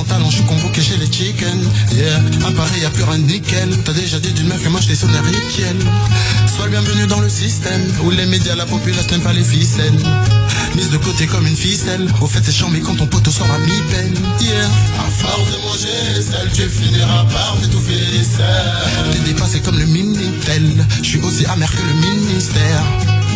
mon talent, je suis convoqué chez les chicken. Yeah, à Paris, y'a plus rien de nickel. T'as déjà dit d'une meuf que moi je sonné Riquiel. Sois le bienvenu dans le système, où les médias, la populace n'aime pas les ficelles. Mise de côté comme une ficelle. Au fait, c'est chiant, mais quand ton poteau sort à mi-peine. Yeah, à force de manger celle, tu finiras par t'étouffer les. T'es dépassé comme le Minitel. Je suis aussi amer que le ministère.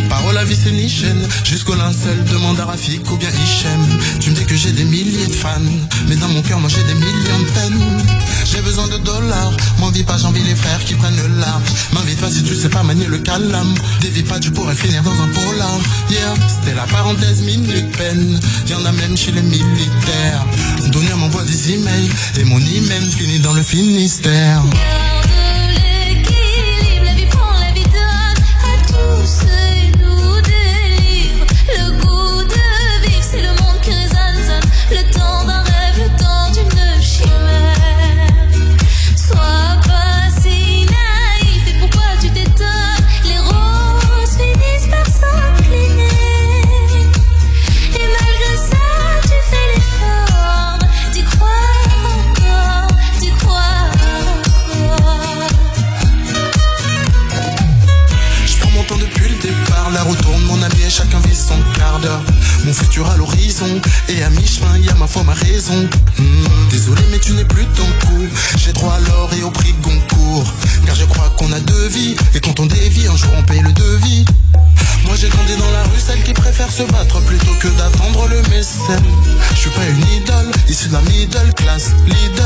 Parole à vie c'est Nichen Jusqu'au linceul demande à Rafik ou bien Hichem. Tu me dis que j'ai des milliers de fans Mais dans mon cœur moi j'ai des millions de peines. J'ai besoin de dollars. M'envie pas j'envie les frères qui prennent le large. M'invite pas si tu sais pas manier le calame Dévie pas tu pourrais finir dans un polar. Yeah c'était la parenthèse minute peine. Y'en a même chez les militaires. Donia m'envoie des emails Et mon email finit dans le Finistère futur à l'horizon. Et à mi-chemin y a ma foi ma raison. Hmm, Désolé mais tu n'es plus ton coup J'ai droit à l'or et au prix Goncourt. Car je crois qu'on a deux vies. Et quand on dévie un jour on paye le devis. Moi j'ai grandi dans la rue, celle qui préfère se battre plutôt que d'attendre le mécène. Je suis pas une idole, issue de la middle class, Lidl.